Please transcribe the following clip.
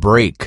break.